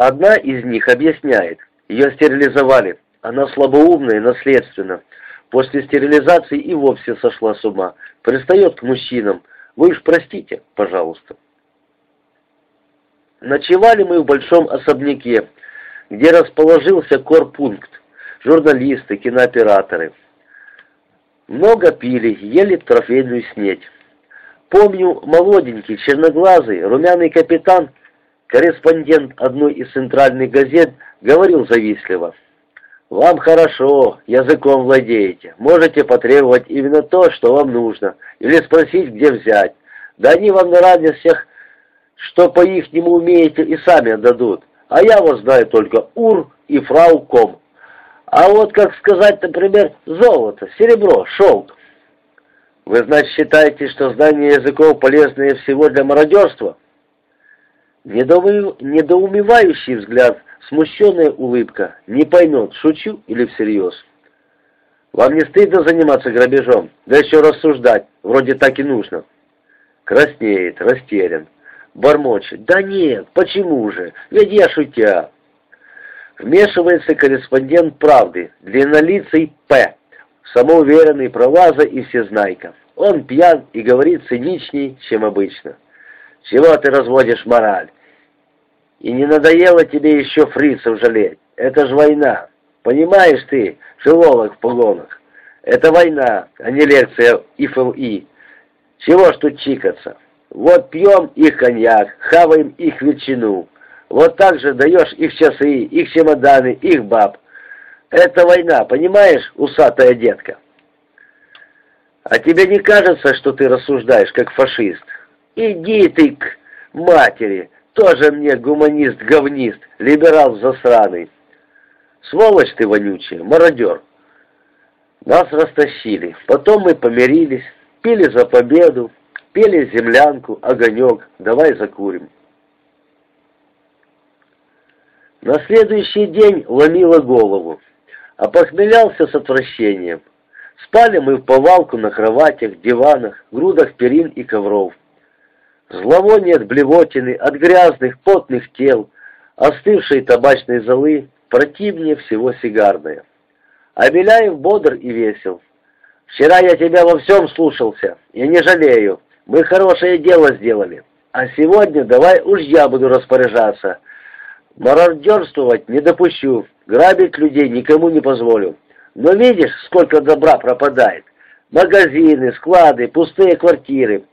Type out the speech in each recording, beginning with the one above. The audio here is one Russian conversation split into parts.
Одна из них объясняет, ее стерилизовали, она слабоумная и наследственна. После стерилизации и вовсе сошла с ума, пристает к мужчинам. Вы уж простите, пожалуйста. Ночевали мы в большом особняке, где расположился корпункт, журналисты, кинооператоры. Много пили, ели трофейную снеть. Помню, молоденький, черноглазый, румяный капитан, корреспондент одной из центральных газет, говорил завистливо. «Вам хорошо, языком владеете, можете потребовать именно то, что вам нужно, или спросить, где взять. Да они вам на радостях, что по-ихнему умеете, и сами отдадут. А я вот знаю только УР и фрау Ком. А вот, как сказать, например, золото, серебро, шелк. Вы, значит, считаете, что знание языков полезнее всего для мародерства? Недоумевающий взгляд, смущенная улыбка, не поймет, шучу или всерьез. Вам не стыдно заниматься грабежом? Да еще рассуждать, вроде так и нужно. Краснеет, растерян, бормочет. Да нет, почему же, ведь я шутя. Вмешивается корреспондент «Правды», длиннолицый П., самоуверенный проваза и всезнайка. Он пьян и говорит циничней, чем обычно. «Чего ты разводишь мораль? И не надоело тебе еще фрицев жалеть? Это ж война. Понимаешь ты, филолог в погонах? Это война, а не лекция ИФЛИ. Чего ж тут чикаться? Вот пьем их коньяк, хаваем их ветчину». Вот так же даешь их часы, их чемоданы, их баб. Это война, понимаешь, усатая детка? А тебе не кажется, что ты рассуждаешь как фашист? Иди ты к матери, тоже мне гуманист-говнист, либерал засраный. Сволочь ты вонючая, мародер. Нас растащили, потом мы помирились, пили за победу, пели землянку, огонек, давай закурим. На следующий день ломило голову, а похмелялся с отвращением. Спали мы в повалку на кроватях, диванах, грудах перин и ковров. Зловоние от блевотины, от грязных, потных тел, остывшей табачной золы, противнее всего сигарное. А Беляев бодр и весел. «Вчера я тебя во всем слушался, я не жалею, мы хорошее дело сделали. А сегодня давай уж я буду распоряжаться». Мародерствовать не допущу, грабить людей никому не позволю. Но видишь, сколько добра пропадает? Магазины, склады, пустые квартиры.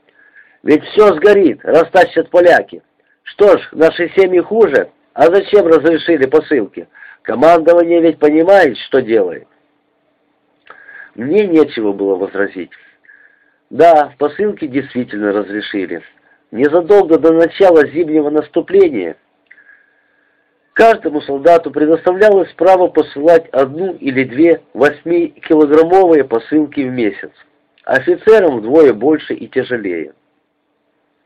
Ведь все сгорит, растащат поляки. Что ж, наши семьи хуже, а зачем разрешили посылки? Командование ведь понимает, что делает. Мне нечего было возразить. Да, посылки действительно разрешили. Незадолго до начала зимнего наступления Каждому солдату предоставлялось право посылать одну или две восьмикилограммовые посылки в месяц. Офицерам вдвое больше и тяжелее.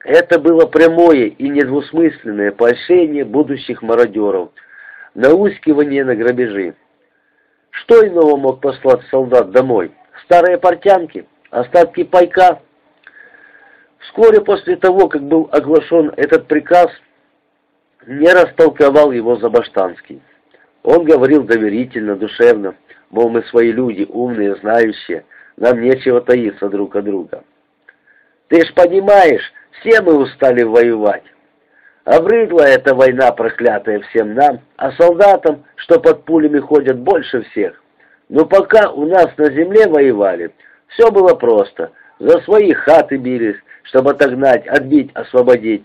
Это было прямое и недвусмысленное поощрение будущих мародеров, наускивание на грабежи. Что иного мог послать солдат домой? Старые портянки? Остатки пайка? Вскоре после того, как был оглашен этот приказ, не растолковал его Забаштанский. Он говорил доверительно, душевно, мол, мы свои люди, умные, знающие, нам нечего таиться друг от друга. Ты ж понимаешь, все мы устали воевать. Обрыдла эта война проклятая всем нам, а солдатам, что под пулями ходят больше всех. Но пока у нас на земле воевали, все было просто. За свои хаты бились, чтобы отогнать, отбить, освободить.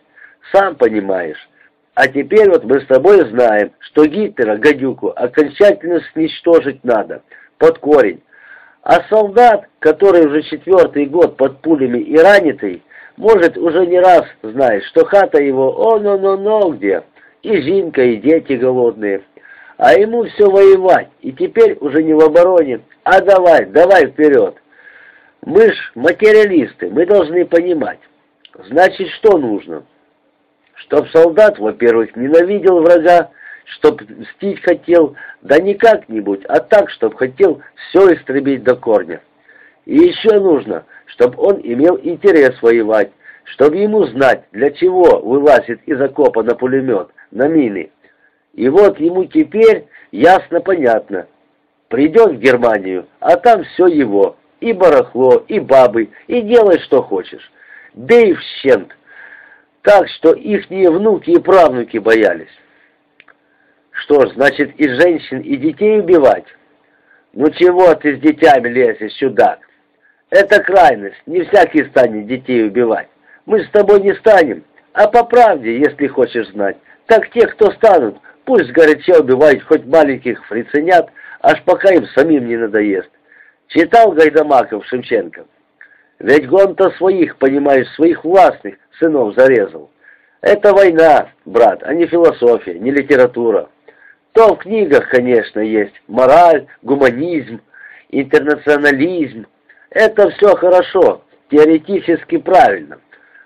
Сам понимаешь, а теперь вот мы с тобой знаем, что Гитлера, гадюку, окончательно сничтожить надо, под корень. А солдат, который уже четвертый год под пулями и ранитый, может уже не раз знает, что хата его о-но-но-но где, и Зинка, и дети голодные. А ему все воевать, и теперь уже не в обороне, а давай, давай вперед. Мы ж материалисты, мы должны понимать. Значит, что нужно? Чтоб солдат, во-первых, ненавидел врага, чтоб мстить хотел, да не как-нибудь, а так, чтоб хотел все истребить до корня. И еще нужно, чтоб он имел интерес воевать, чтобы ему знать, для чего вылазит из окопа на пулемет, на мины. И вот ему теперь ясно-понятно. Придет в Германию, а там все его. И барахло, и бабы, и делай, что хочешь. Бей в щент. Так, что ихние внуки и правнуки боялись. Что ж, значит, и женщин, и детей убивать? Ну чего ты с детьми лезешь сюда? Это крайность, не всякий станет детей убивать. Мы с тобой не станем, а по правде, если хочешь знать. Так те, кто станут, пусть горячо убивают хоть маленьких фриценят, аж пока им самим не надоест. Читал Гайдамаков Шевченко? Ведь гон-то своих, понимаешь, своих властных сынов зарезал. Это война, брат, а не философия, не литература. То в книгах, конечно, есть мораль, гуманизм, интернационализм. Это все хорошо, теоретически правильно.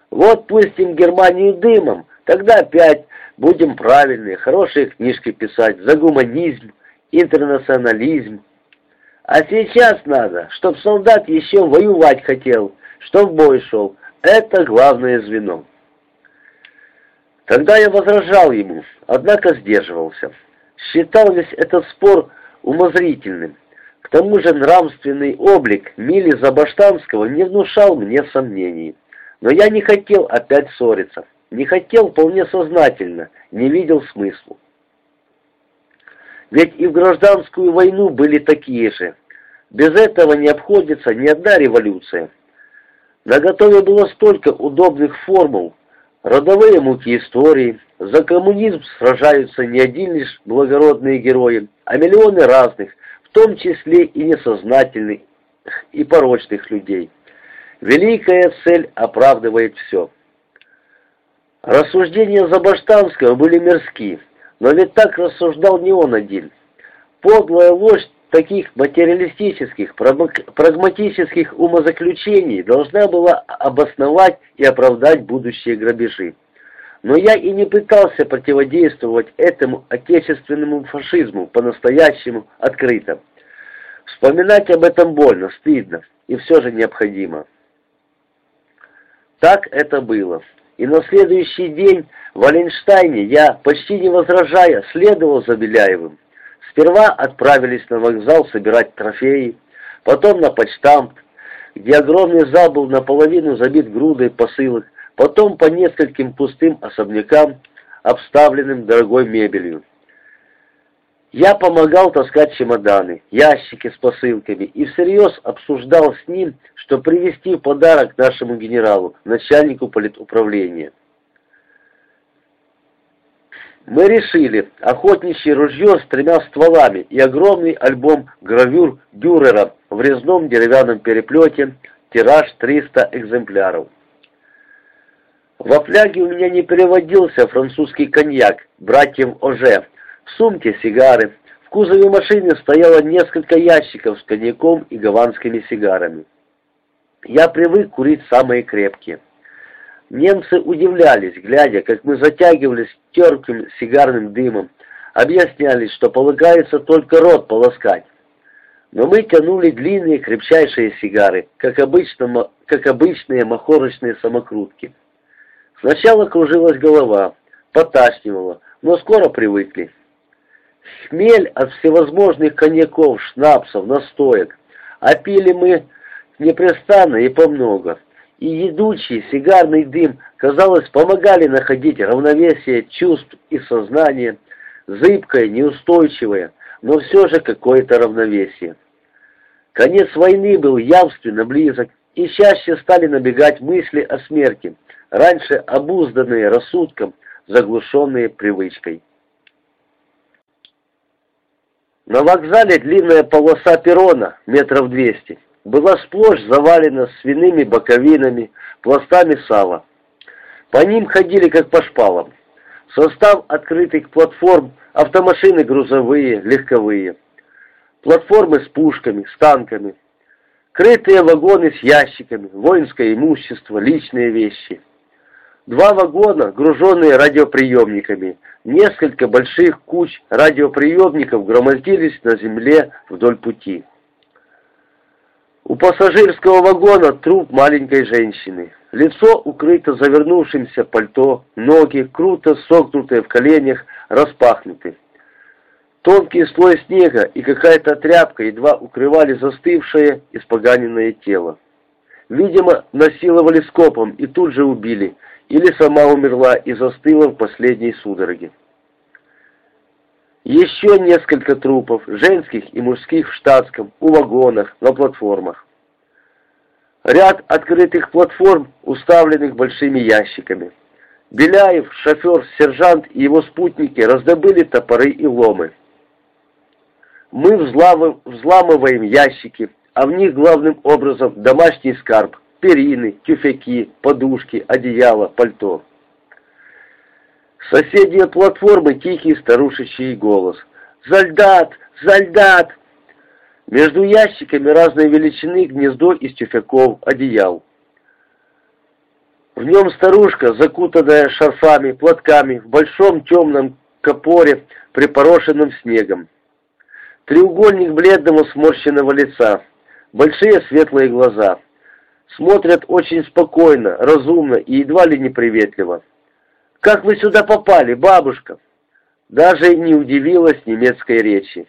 Вот пустим Германию дымом, тогда опять будем правильные, хорошие книжки писать за гуманизм, интернационализм. А сейчас надо, чтоб солдат еще воевать хотел, чтоб бой шел. Это главное звено. Тогда я возражал ему, однако сдерживался. Считал весь этот спор умозрительным. Тому же нравственный облик Мили Забаштанского не внушал мне сомнений. Но я не хотел опять ссориться. Не хотел вполне сознательно, не видел смысла. Ведь и в гражданскую войну были такие же. Без этого не обходится ни одна революция. На готове было столько удобных формул, родовые муки истории. За коммунизм сражаются не один лишь благородные герои, а миллионы разных, в том числе и несознательных и порочных людей. Великая цель оправдывает все. Рассуждения Забаштанского были мерзки, но ведь так рассуждал не он один. Подлая ложь таких материалистических, прагматических умозаключений должна была обосновать и оправдать будущие грабежи. Но я и не пытался противодействовать этому отечественному фашизму по-настоящему открыто. Вспоминать об этом больно, стыдно и все же необходимо. Так это было. И на следующий день в Оленштайне я, почти не возражая, следовал за Беляевым. Сперва отправились на вокзал собирать трофеи, потом на почтамт, где огромный зал был наполовину забит грудой посылок, потом по нескольким пустым особнякам, обставленным дорогой мебелью. Я помогал таскать чемоданы, ящики с посылками и всерьез обсуждал с ним, что привезти в подарок нашему генералу, начальнику политуправления. Мы решили охотничье ружье с тремя стволами и огромный альбом гравюр Дюрера в резном деревянном переплете, тираж 300 экземпляров. Во фляге у меня не переводился французский коньяк братьев Оже, в сумке сигары, в кузове машины стояло несколько ящиков с коньяком и гаванскими сигарами. Я привык курить самые крепкие. Немцы удивлялись, глядя, как мы затягивались терпким сигарным дымом, объяснялись, что полагается только рот полоскать. Но мы тянули длинные крепчайшие сигары, как, обычно, как обычные махорочные самокрутки. Сначала кружилась голова, поташнивала, но скоро привыкли. Хмель от всевозможных коньяков, шнапсов, настоек. А пили мы непрестанно и помного и едучий сигарный дым, казалось, помогали находить равновесие чувств и сознания, зыбкое, неустойчивое, но все же какое-то равновесие. Конец войны был явственно близок, и чаще стали набегать мысли о смерти, раньше обузданные рассудком, заглушенные привычкой. На вокзале длинная полоса перрона, метров двести была сплошь завалена свиными боковинами, пластами сала. По ним ходили как по шпалам. Состав открытых платформ, автомашины грузовые, легковые. Платформы с пушками, с танками. Крытые вагоны с ящиками, воинское имущество, личные вещи. Два вагона, груженные радиоприемниками. Несколько больших куч радиоприемников громоздились на земле вдоль пути. У пассажирского вагона труп маленькой женщины. Лицо укрыто завернувшимся пальто, ноги, круто согнутые в коленях, распахнуты. Тонкий слой снега и какая-то тряпка едва укрывали застывшее, испоганенное тело. Видимо, насиловали скопом и тут же убили, или сама умерла и застыла в последней судороге. Еще несколько трупов, женских и мужских в штатском, у вагонах, на платформах. Ряд открытых платформ, уставленных большими ящиками. Беляев, шофер, сержант и его спутники раздобыли топоры и ломы. Мы взламываем ящики, а в них главным образом домашний скарб, перины, тюфяки, подушки, одеяло, пальто. Соседние платформы тихий старушечий голос. «Зальдат! Зальдат!» Между ящиками разной величины гнездо из тюфяков, одеял. В нем старушка, закутанная шарфами, платками, в большом темном копоре, припорошенном снегом. Треугольник бледного сморщенного лица, большие светлые глаза. Смотрят очень спокойно, разумно и едва ли неприветливо. «Как вы сюда попали, бабушка?» Даже не удивилась немецкой речи.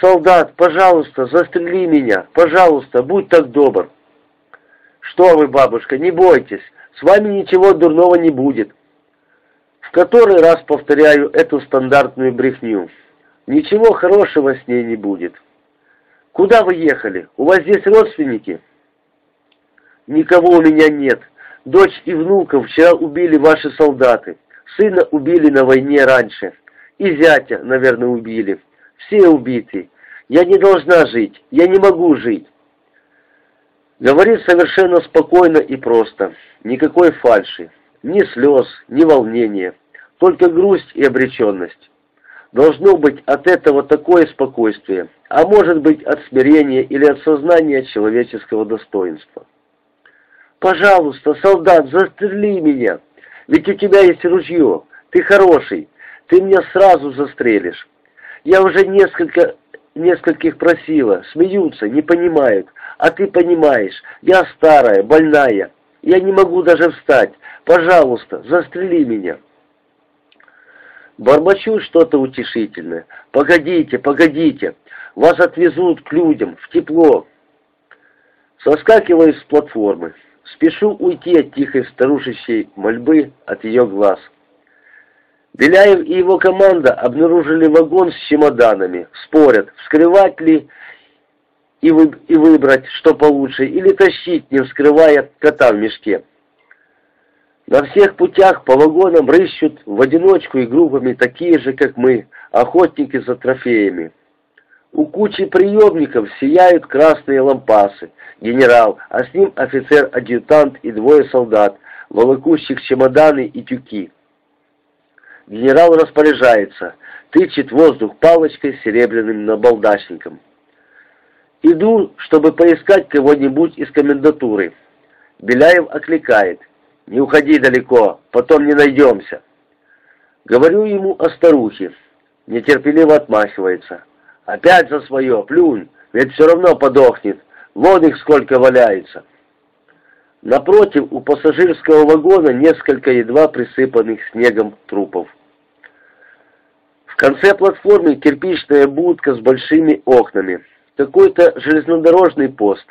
«Солдат, пожалуйста, застрели меня, пожалуйста, будь так добр». «Что вы, бабушка, не бойтесь, с вами ничего дурного не будет». В который раз повторяю эту стандартную брехню. Ничего хорошего с ней не будет. Куда вы ехали? У вас здесь родственники? Никого у меня нет. Дочь и внуков вчера убили ваши солдаты. Сына убили на войне раньше. И зятя, наверное, убили. Все убиты. Я не должна жить. Я не могу жить. Говорит совершенно спокойно и просто. Никакой фальши. Ни слез, ни волнения. Только грусть и обреченность. Должно быть от этого такое спокойствие, а может быть от смирения или от сознания человеческого достоинства. «Пожалуйста, солдат, застрели меня, ведь у тебя есть ружье, ты хороший, ты меня сразу застрелишь. Я уже несколько, нескольких просила, смеются, не понимают, а ты понимаешь, я старая, больная, я не могу даже встать, пожалуйста, застрели меня». Бормочу что-то утешительное. «Погодите, погодите, вас отвезут к людям, в тепло». Соскакиваю с платформы. Спешу уйти от тихой старушечьей мольбы, от ее глаз. Беляев и его команда обнаружили вагон с чемоданами, спорят, вскрывать ли и, вы, и выбрать, что получше, или тащить, не вскрывая кота в мешке. На всех путях по вагонам рыщут в одиночку и группами такие же, как мы, охотники за трофеями. У кучи приемников сияют красные лампасы. Генерал, а с ним офицер-адъютант и двое солдат, волокущих чемоданы и тюки. Генерал распоряжается, тычет воздух палочкой с серебряным набалдашником. Иду, чтобы поискать кого-нибудь из комендатуры. Беляев окликает. «Не уходи далеко, потом не найдемся». Говорю ему о старухе. Нетерпеливо отмахивается. Опять за свое, плюнь, ведь все равно подохнет. Вон их сколько валяется. Напротив, у пассажирского вагона несколько едва присыпанных снегом трупов. В конце платформы кирпичная будка с большими окнами. Какой-то железнодорожный пост.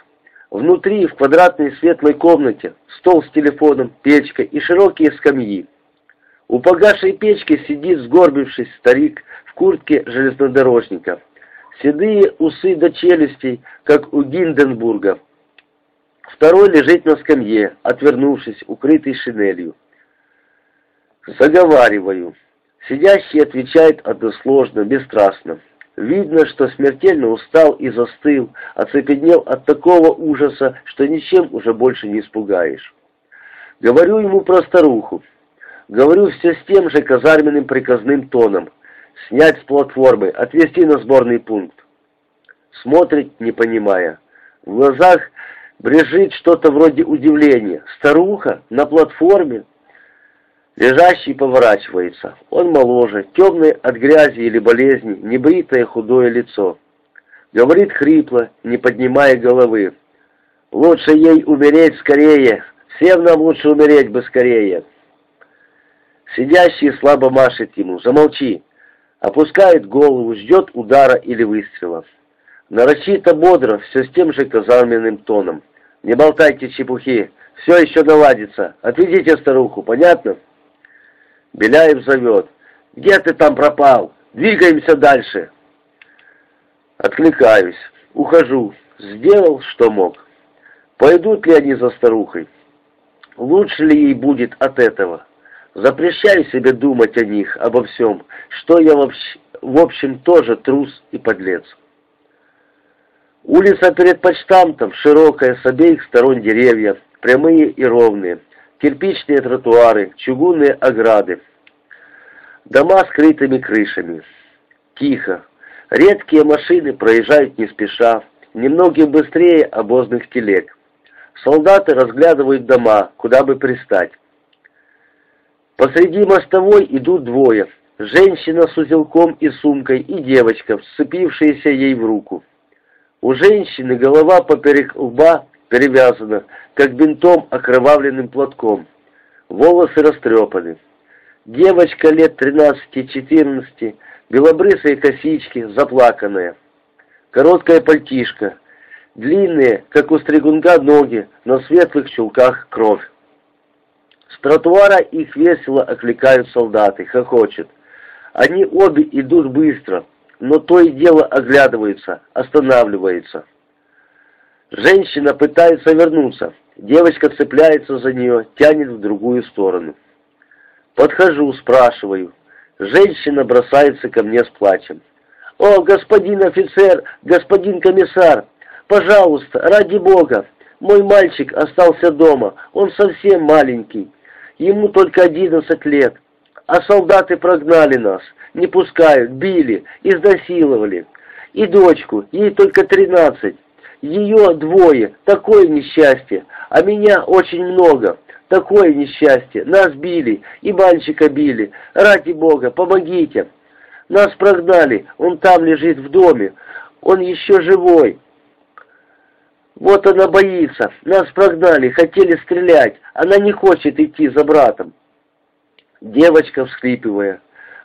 Внутри, в квадратной светлой комнате, стол с телефоном, печка и широкие скамьи. У погашей печки сидит, сгорбившись, старик в куртке железнодорожника седые усы до челюстей, как у Гинденбурга. Второй лежит на скамье, отвернувшись, укрытый шинелью. Заговариваю. Сидящий отвечает односложно, бесстрастно. Видно, что смертельно устал и застыл, оцепенел от такого ужаса, что ничем уже больше не испугаешь. Говорю ему про старуху. Говорю все с тем же казарменным приказным тоном – снять с платформы, отвезти на сборный пункт. Смотрит, не понимая. В глазах брежит что-то вроде удивления. Старуха на платформе. Лежащий поворачивается. Он моложе, темный от грязи или болезни, небритое худое лицо. Говорит хрипло, не поднимая головы. «Лучше ей умереть скорее. Всем нам лучше умереть бы скорее». Сидящий слабо машет ему. «Замолчи. Опускает голову, ждет удара или выстрела. Нарочито бодро, все с тем же казарменным тоном. «Не болтайте чепухи, все еще наладится. Отведите старуху, понятно?» Беляев зовет. «Где ты там пропал? Двигаемся дальше!» Откликаюсь, ухожу, сделал, что мог. Пойдут ли они за старухой? Лучше ли ей будет от этого? Запрещаю себе думать о них, обо всем, что я в общем тоже трус и подлец. Улица перед почтамтом широкая, с обеих сторон деревья, прямые и ровные, кирпичные тротуары, чугунные ограды. Дома с крытыми крышами. Тихо. Редкие машины проезжают не спеша, немногим быстрее обозных телег. Солдаты разглядывают дома, куда бы пристать. Посреди мостовой идут двое. Женщина с узелком и сумкой и девочка, вцепившаяся ей в руку. У женщины голова поперек лба перевязана, как бинтом окровавленным платком. Волосы растрепаны. Девочка лет 13-14, белобрысые косички, заплаканная. Короткая пальтишка, длинные, как у стригунга, ноги, на светлых чулках кровь. С тротуара их весело окликают солдаты, хохочет. Они обе идут быстро, но то и дело оглядываются, останавливаются. Женщина пытается вернуться. Девочка цепляется за нее, тянет в другую сторону. Подхожу, спрашиваю. Женщина бросается ко мне с плачем. «О, господин офицер, господин комиссар, пожалуйста, ради бога, мой мальчик остался дома, он совсем маленький, ему только одиннадцать лет, а солдаты прогнали нас, не пускают, били, изнасиловали. И дочку, ей только тринадцать, ее двое, такое несчастье, а меня очень много, такое несчастье, нас били и мальчика били, ради бога, помогите. Нас прогнали, он там лежит в доме, он еще живой. Вот она боится, нас прогнали, хотели стрелять, она не хочет идти за братом. Девочка, всхлипывая,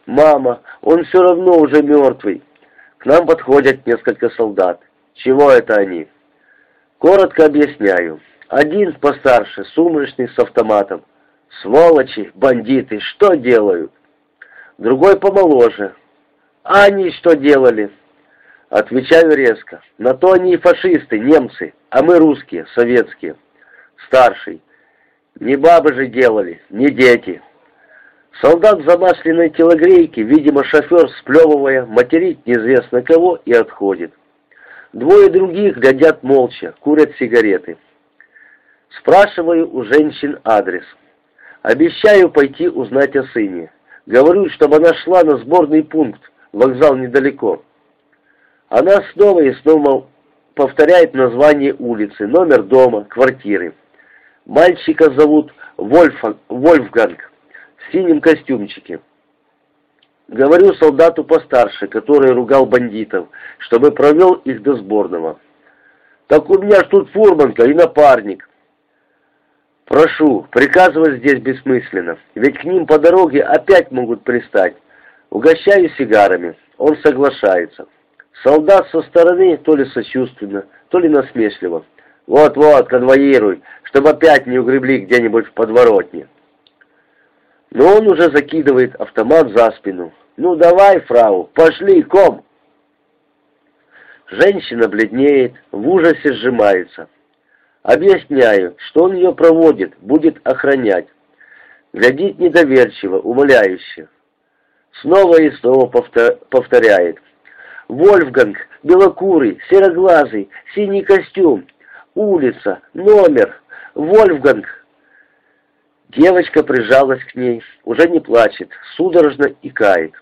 «Мама, он все равно уже мертвый». К нам подходят несколько солдат. Чего это они? Коротко объясняю. Один постарше, сумрачный, с автоматом. Сволочи, бандиты, что делают? Другой помоложе. А они что делали? Отвечаю резко. На то они и фашисты, немцы, а мы русские, советские. Старший. Не бабы же делали, не дети. Солдат в замасленной телогрейке, видимо, шофер, сплевывая, материт неизвестно кого и отходит. Двое других глядят молча, курят сигареты. Спрашиваю у женщин адрес. Обещаю пойти узнать о сыне. Говорю, чтобы она шла на сборный пункт, вокзал недалеко. Она снова и снова повторяет название улицы, номер дома, квартиры. Мальчика зовут Вольфа, Вольфганг в синем костюмчике. Говорю солдату постарше, который ругал бандитов, чтобы провел их до сборного. Так у меня ж тут фурманка и напарник. Прошу, приказывать здесь бессмысленно, ведь к ним по дороге опять могут пристать. Угощаю сигарами. Он соглашается. Солдат со стороны то ли сочувственно, то ли насмешливо. Вот-вот, конвоируй, чтобы опять не угребли где-нибудь в подворотне. Но он уже закидывает автомат за спину. «Ну давай, фрау, пошли, ком!» Женщина бледнеет, в ужасе сжимается. Объясняю, что он ее проводит, будет охранять. Глядит недоверчиво, умоляюще. Снова и снова повторяет. Вольфганг, белокурый, сероглазый, синий костюм, улица, номер, Вольфганг. Девочка прижалась к ней, уже не плачет, судорожно икает.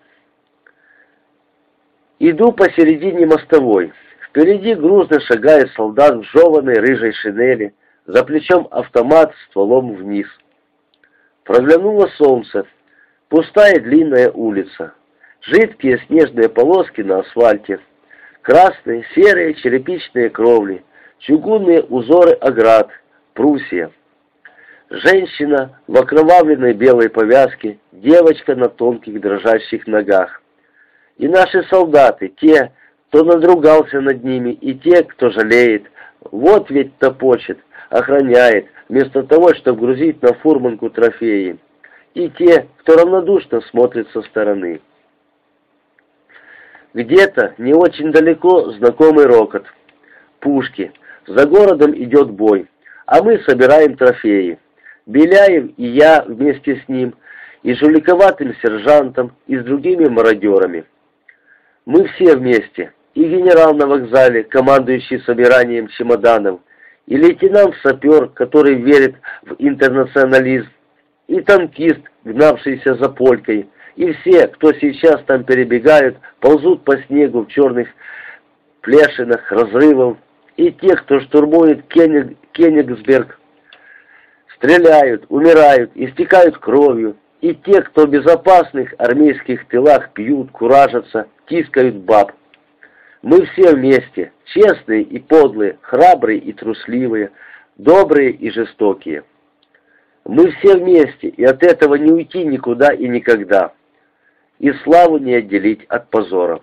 Иду посередине мостовой. Впереди грузно шагает солдат в жеванной рыжей шинели, за плечом автомат стволом вниз. Проглянуло солнце, пустая длинная улица, жидкие снежные полоски на асфальте, красные, серые черепичные кровли, чугунные узоры оград, Пруссия. Женщина в окровавленной белой повязке, девочка на тонких дрожащих ногах. И наши солдаты, те, кто надругался над ними, и те, кто жалеет, вот ведь топочет, охраняет, вместо того, чтобы грузить на фурманку трофеи. И те, кто равнодушно смотрит со стороны. Где-то, не очень далеко, знакомый рокот. Пушки. За городом идет бой, а мы собираем трофеи. Беляев и я вместе с ним, и жуликоватым сержантом, и с другими мародерами. Мы все вместе, и генерал на вокзале, командующий собиранием чемоданов, и лейтенант-сапер, который верит в интернационализм, и танкист, гнавшийся за полькой, и все, кто сейчас там перебегают, ползут по снегу в черных плешинах, разрывов, и те, кто штурмует Кениг, Кенигсберг, стреляют, умирают, истекают кровью, и те, кто в безопасных армейских тылах пьют, куражатся, тискают баб. Мы все вместе, честные и подлые, храбрые и трусливые, добрые и жестокие. Мы все вместе, и от этого не уйти никуда и никогда. И славу не отделить от позора.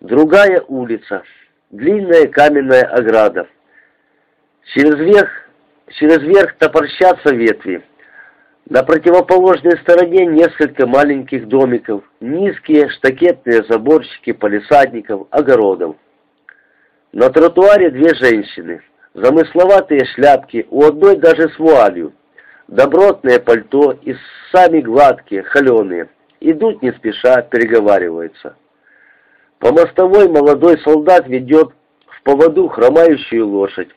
Другая улица, длинная каменная ограда. Через верх, через верх топорщатся ветви. На противоположной стороне несколько маленьких домиков, низкие штакетные заборчики палисадников, огородов. На тротуаре две женщины, замысловатые шляпки, у одной даже с вуалью, добротное пальто и сами гладкие, холеные, идут не спеша, переговариваются. По мостовой молодой солдат ведет в поводу хромающую лошадь.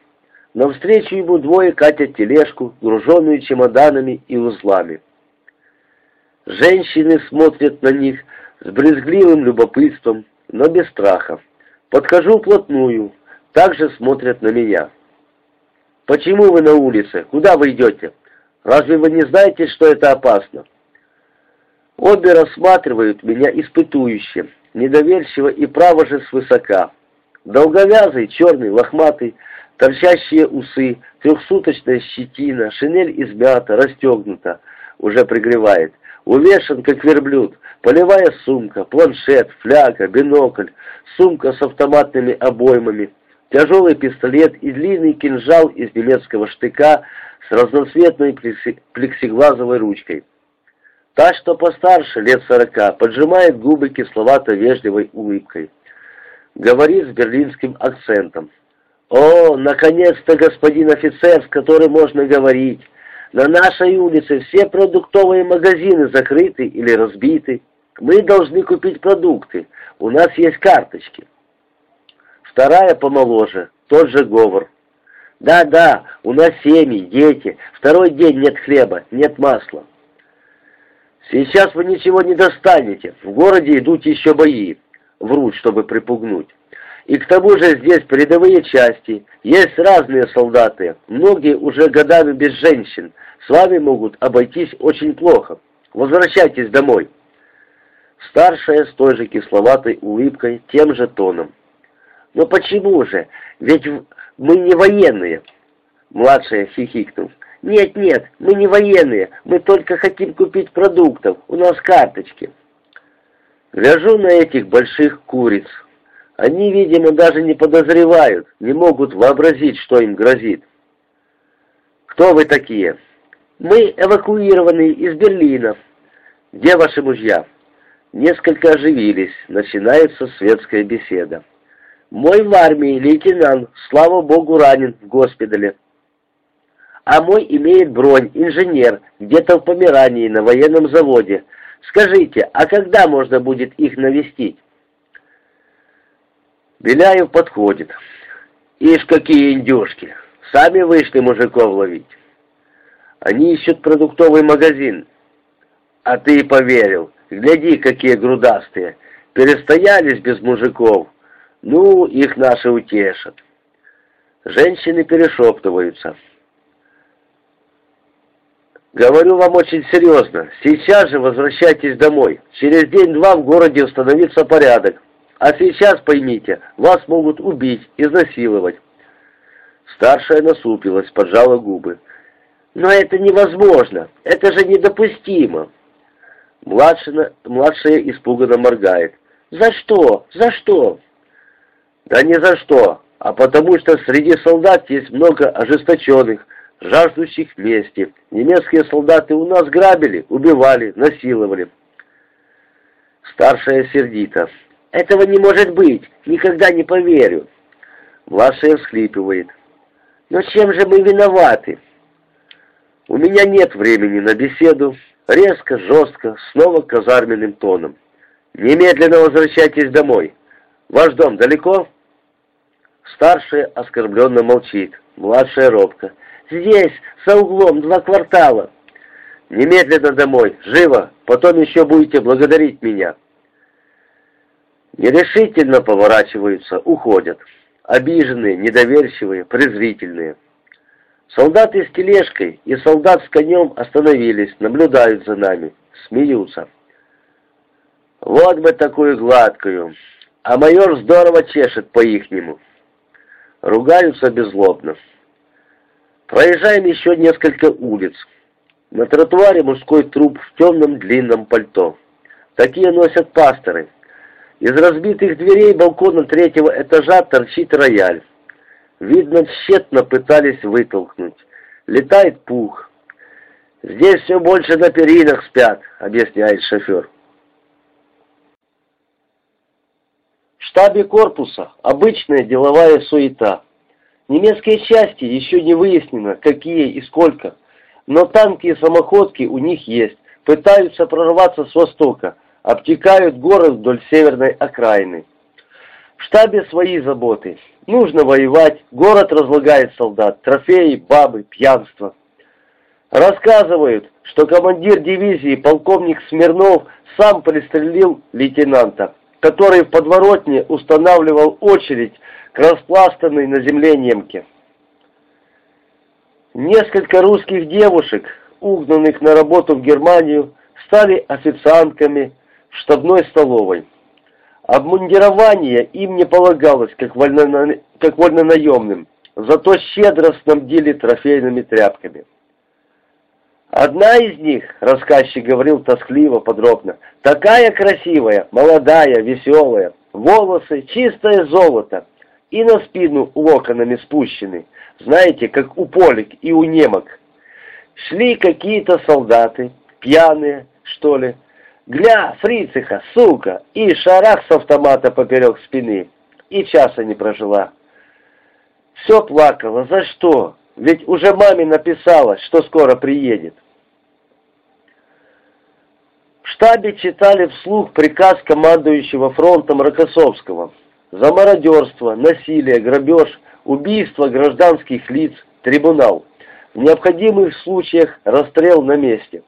Навстречу ему двое катят тележку, груженную чемоданами и узлами. Женщины смотрят на них с брезгливым любопытством, но без страха. Подхожу вплотную, также смотрят на меня. «Почему вы на улице? Куда вы идете? Разве вы не знаете, что это опасно?» Обе рассматривают меня испытующе, недоверчиво и право же свысока. Долговязый, черный, лохматый, торчащие усы, трехсуточная щетина, шинель измята, расстегнута, уже пригревает, увешан, как верблюд, полевая сумка, планшет, фляга, бинокль, сумка с автоматными обоймами, тяжелый пистолет и длинный кинжал из немецкого штыка с разноцветной плексиглазовой ручкой. Та, что постарше, лет сорока, поджимает губы кисловато-вежливой улыбкой. Говорит с берлинским акцентом. «О, наконец-то, господин офицер, с которым можно говорить! На нашей улице все продуктовые магазины закрыты или разбиты. Мы должны купить продукты. У нас есть карточки». Вторая помоложе, тот же говор. «Да-да, у нас семьи, дети. Второй день нет хлеба, нет масла». «Сейчас вы ничего не достанете. В городе идут еще бои». Врут, чтобы припугнуть. И к тому же здесь передовые части, есть разные солдаты, многие уже годами без женщин, с вами могут обойтись очень плохо. Возвращайтесь домой. Старшая с той же кисловатой улыбкой, тем же тоном. Но почему же? Ведь мы не военные. Младшая хихикнул. Нет, нет, мы не военные, мы только хотим купить продуктов, у нас карточки. Гляжу на этих больших куриц, они, видимо, даже не подозревают, не могут вообразить, что им грозит. Кто вы такие? Мы эвакуированы из Берлина. Где ваши мужья? Несколько оживились, начинается светская беседа. Мой в армии, лейтенант, слава богу, ранен в госпитале. А мой имеет бронь, инженер, где-то в Померании, на военном заводе. Скажите, а когда можно будет их навестить? Беляев подходит. Ишь, какие индюшки! Сами вышли мужиков ловить. Они ищут продуктовый магазин. А ты поверил. Гляди, какие грудастые. Перестоялись без мужиков. Ну, их наши утешат. Женщины перешептываются. Говорю вам очень серьезно. Сейчас же возвращайтесь домой. Через день-два в городе установится порядок. А сейчас, поймите, вас могут убить, изнасиловать. Старшая насупилась, поджала губы. Но это невозможно, это же недопустимо. Младшая, младшая испуганно моргает. «За что? За что?» «Да не за что, а потому что среди солдат есть много ожесточенных, жаждущих мести. Немецкие солдаты у нас грабили, убивали, насиловали». Старшая сердито. «Этого не может быть! Никогда не поверю!» Младшая всхлипывает. «Но чем же мы виноваты?» «У меня нет времени на беседу. Резко, жестко, снова казарменным тоном. Немедленно возвращайтесь домой. Ваш дом далеко?» Старшая оскорбленно молчит, младшая робко. «Здесь, за углом, два квартала». «Немедленно домой, живо, потом еще будете благодарить меня». Нерешительно поворачиваются, уходят. Обиженные, недоверчивые, презрительные. Солдаты с тележкой и солдат с конем остановились, наблюдают за нами, смеются. Вот бы такую гладкую, а майор здорово чешет по-ихнему. Ругаются беззлобно. Проезжаем еще несколько улиц. На тротуаре мужской труп в темном длинном пальто. Такие носят пасторы. Из разбитых дверей балкона третьего этажа торчит рояль. Видно, тщетно пытались вытолкнуть. Летает пух. «Здесь все больше на перинах спят», — объясняет шофер. Штабе корпуса обычная деловая суета. Немецкие части еще не выяснено, какие и сколько, но танки и самоходки у них есть, пытаются прорваться с востока, обтекают город вдоль северной окраины. В штабе свои заботы. Нужно воевать, город разлагает солдат, трофеи, бабы, пьянство. Рассказывают, что командир дивизии полковник Смирнов сам пристрелил лейтенанта, который в подворотне устанавливал очередь к распластанной на земле немке. Несколько русских девушек, угнанных на работу в Германию, стали официантками в штабной столовой. Обмундирование им не полагалось, как, вольно, как вольнонаемным, зато щедро снабдили трофейными тряпками. Одна из них, рассказчик говорил тоскливо, подробно, такая красивая, молодая, веселая, волосы чистое золото и на спину локонами спущены, знаете, как у полик и у немок. Шли какие-то солдаты, пьяные, что ли, Гля, фрициха, сука, и шарах с автомата поперек спины. И часа не прожила. Все плакала. За что? Ведь уже маме написала, что скоро приедет. В штабе читали вслух приказ командующего фронтом Рокоссовского. За мародерство, насилие, грабеж, убийство гражданских лиц, трибунал. В необходимых случаях расстрел на месте.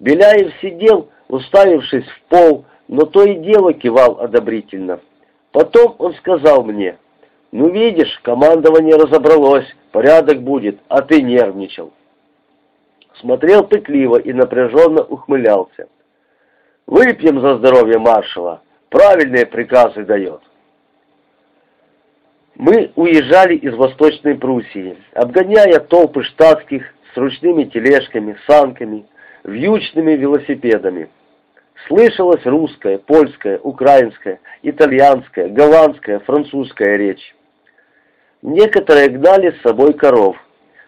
Беляев сидел, уставившись в пол, но то и дело кивал одобрительно. Потом он сказал мне, «Ну видишь, командование разобралось, порядок будет, а ты нервничал». Смотрел пытливо и напряженно ухмылялся. «Выпьем за здоровье маршала, правильные приказы дает». Мы уезжали из Восточной Пруссии, обгоняя толпы штатских с ручными тележками, санками, вьючными велосипедами. Слышалась русская, польская, украинская, итальянская, голландская, французская речь. Некоторые гнали с собой коров.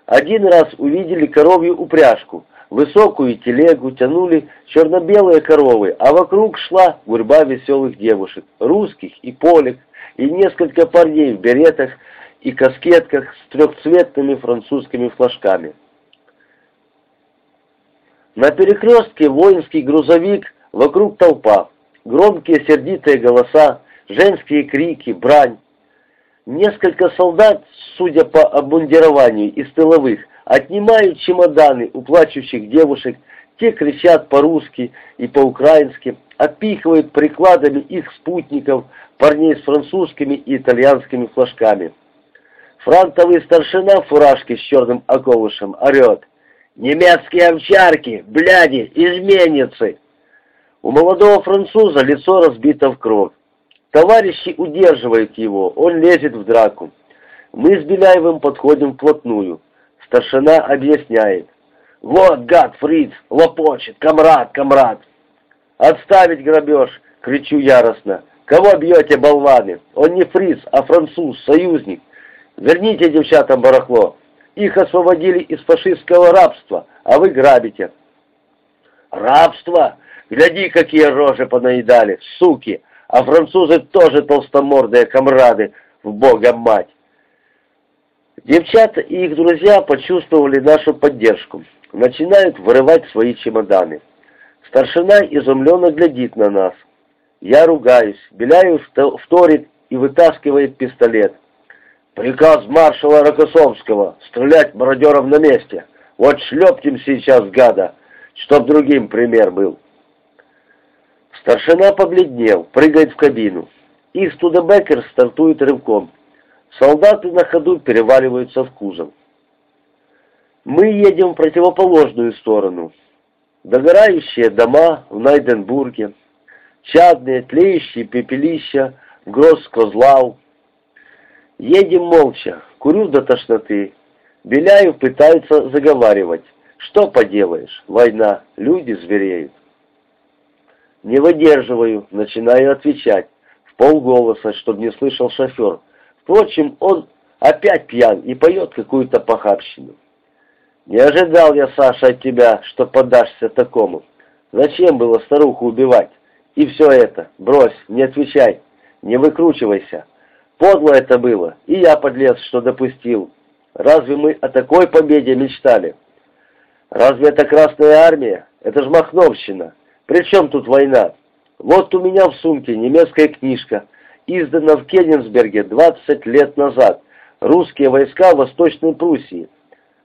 Один раз увидели коровью упряжку, высокую телегу тянули черно-белые коровы, а вокруг шла гурьба веселых девушек, русских и полек, и несколько парней в беретах и каскетках с трехцветными французскими флажками. На перекрестке воинский грузовик Вокруг толпа, громкие сердитые голоса, женские крики, брань. Несколько солдат, судя по обмундированию из тыловых, отнимают чемоданы у плачущих девушек, те кричат по-русски и по-украински, отпихивают прикладами их спутников, парней с французскими и итальянскими флажками. Фронтовый старшина в фуражке с черным околышем орет. «Немецкие овчарки, бляди, изменницы!» У молодого француза лицо разбито в кровь. Товарищи удерживают его, он лезет в драку. Мы с Беляевым подходим вплотную. Старшина объясняет. «Вот, гад, фриц, лопочет, комрад, комрад!» «Отставить грабеж!» — кричу яростно. «Кого бьете, болваны? Он не фриц, а француз, союзник. Верните девчатам барахло. Их освободили из фашистского рабства, а вы грабите». «Рабство? Гляди, какие рожи понаедали, суки! А французы тоже толстомордые комрады, в бога мать!» Девчата и их друзья почувствовали нашу поддержку. Начинают вырывать свои чемоданы. Старшина изумленно глядит на нас. Я ругаюсь, Беляев вторит и вытаскивает пистолет. «Приказ маршала Рокоссовского — стрелять мародеров на месте. Вот шлепнем сейчас, гада, чтоб другим пример был». Старшина побледнел, прыгает в кабину. И Студебекер стартует рывком. Солдаты на ходу переваливаются в кузов. Мы едем в противоположную сторону. Догорающие дома в Найденбурге, чадные тлеющие пепелища в Гросс-Козлау. Едем молча, курю до тошноты. Беляев пытается заговаривать. Что поделаешь, война, люди звереют. Не выдерживаю, начинаю отвечать, в полголоса, чтобы не слышал шофер. Впрочем, он опять пьян и поет какую-то похабщину. Не ожидал я, Саша, от тебя, что подашься такому. Зачем было старуху убивать? И все это. Брось, не отвечай, не выкручивайся. Подло это было, и я подлец, что допустил. Разве мы о такой победе мечтали? Разве это Красная Армия? Это ж Махновщина. При чем тут война? Вот у меня в сумке немецкая книжка, издана в Кенигсберге 20 лет назад. «Русские войска в Восточной Пруссии».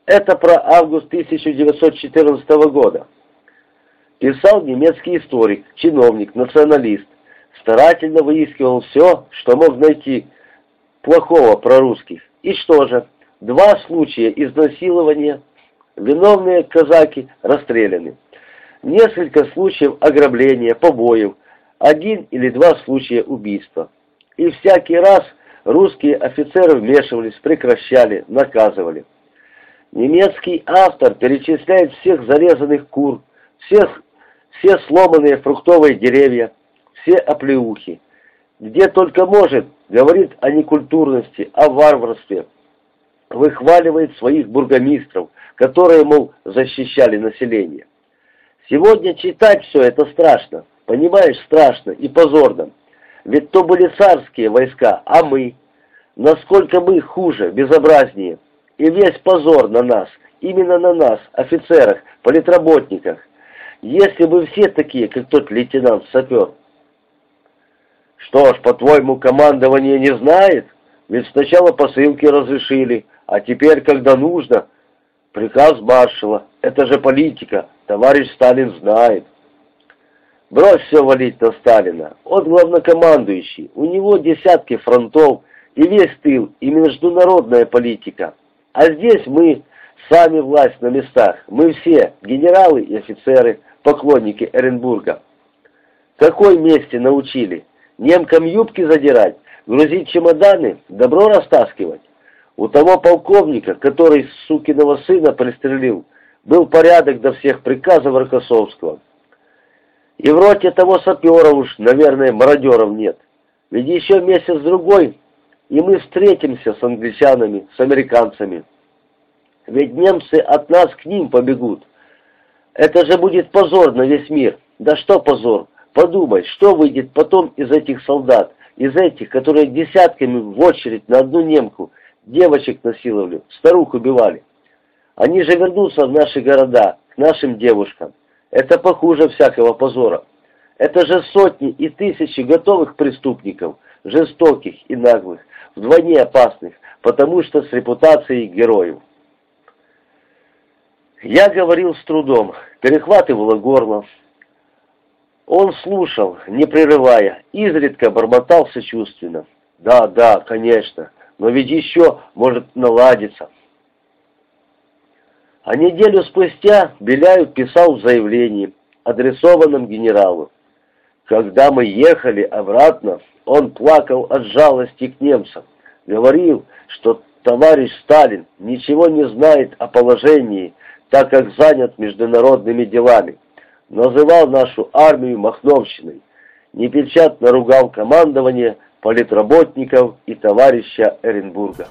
Это про август 1914 года. Писал немецкий историк, чиновник, националист. Старательно выискивал все, что мог найти плохого про русских. И что же? Два случая изнасилования. Виновные казаки расстреляны. Несколько случаев ограбления, побоев. Один или два случая убийства. И всякий раз русские офицеры вмешивались, прекращали, наказывали. Немецкий автор перечисляет всех зарезанных кур, всех, все сломанные фруктовые деревья, все оплеухи. Где только может, говорит о некультурности, о варварстве. Выхваливает своих бургомистров, которые, мол, защищали население. Сегодня читать все это страшно, понимаешь, страшно и позорно. Ведь то были царские войска, а мы. Насколько мы хуже, безобразнее – и весь позор на нас, именно на нас, офицерах, политработниках. Если бы все такие, как тот лейтенант-сапер. Что ж, по-твоему, командование не знает? Ведь сначала посылки разрешили, а теперь, когда нужно, приказ маршала. Это же политика, товарищ Сталин знает. Брось все валить на Сталина. Он главнокомандующий, у него десятки фронтов, и весь тыл, и международная политика. А здесь мы сами власть на местах. Мы все, генералы и офицеры, поклонники Эренбурга. Какой мести научили? Немкам юбки задирать, грузить чемоданы, добро растаскивать? У того полковника, который сукиного сына пристрелил, был порядок до всех приказов Рокоссовского. И в роте того сапера уж, наверное, мародеров нет. Ведь еще месяц-другой и мы встретимся с англичанами, с американцами. Ведь немцы от нас к ним побегут. Это же будет позор на весь мир. Да что позор? Подумай, что выйдет потом из этих солдат, из этих, которые десятками в очередь на одну немку девочек насиловали, старух убивали. Они же вернутся в наши города, к нашим девушкам. Это похуже всякого позора. Это же сотни и тысячи готовых преступников, жестоких и наглых, вдвойне опасных, потому что с репутацией героев. Я говорил с трудом, перехватывало горло. Он слушал, не прерывая, изредка бормотал сочувственно. «Да, да, конечно, но ведь еще может наладиться». А неделю спустя Беляев писал в заявлении, адресованном генералу. Когда мы ехали обратно, он плакал от жалости к немцам. Говорил, что товарищ Сталин ничего не знает о положении, так как занят международными делами. называл нашу армию махновщиной, непечатно ругал командование, политработников и товарища Эренбурга.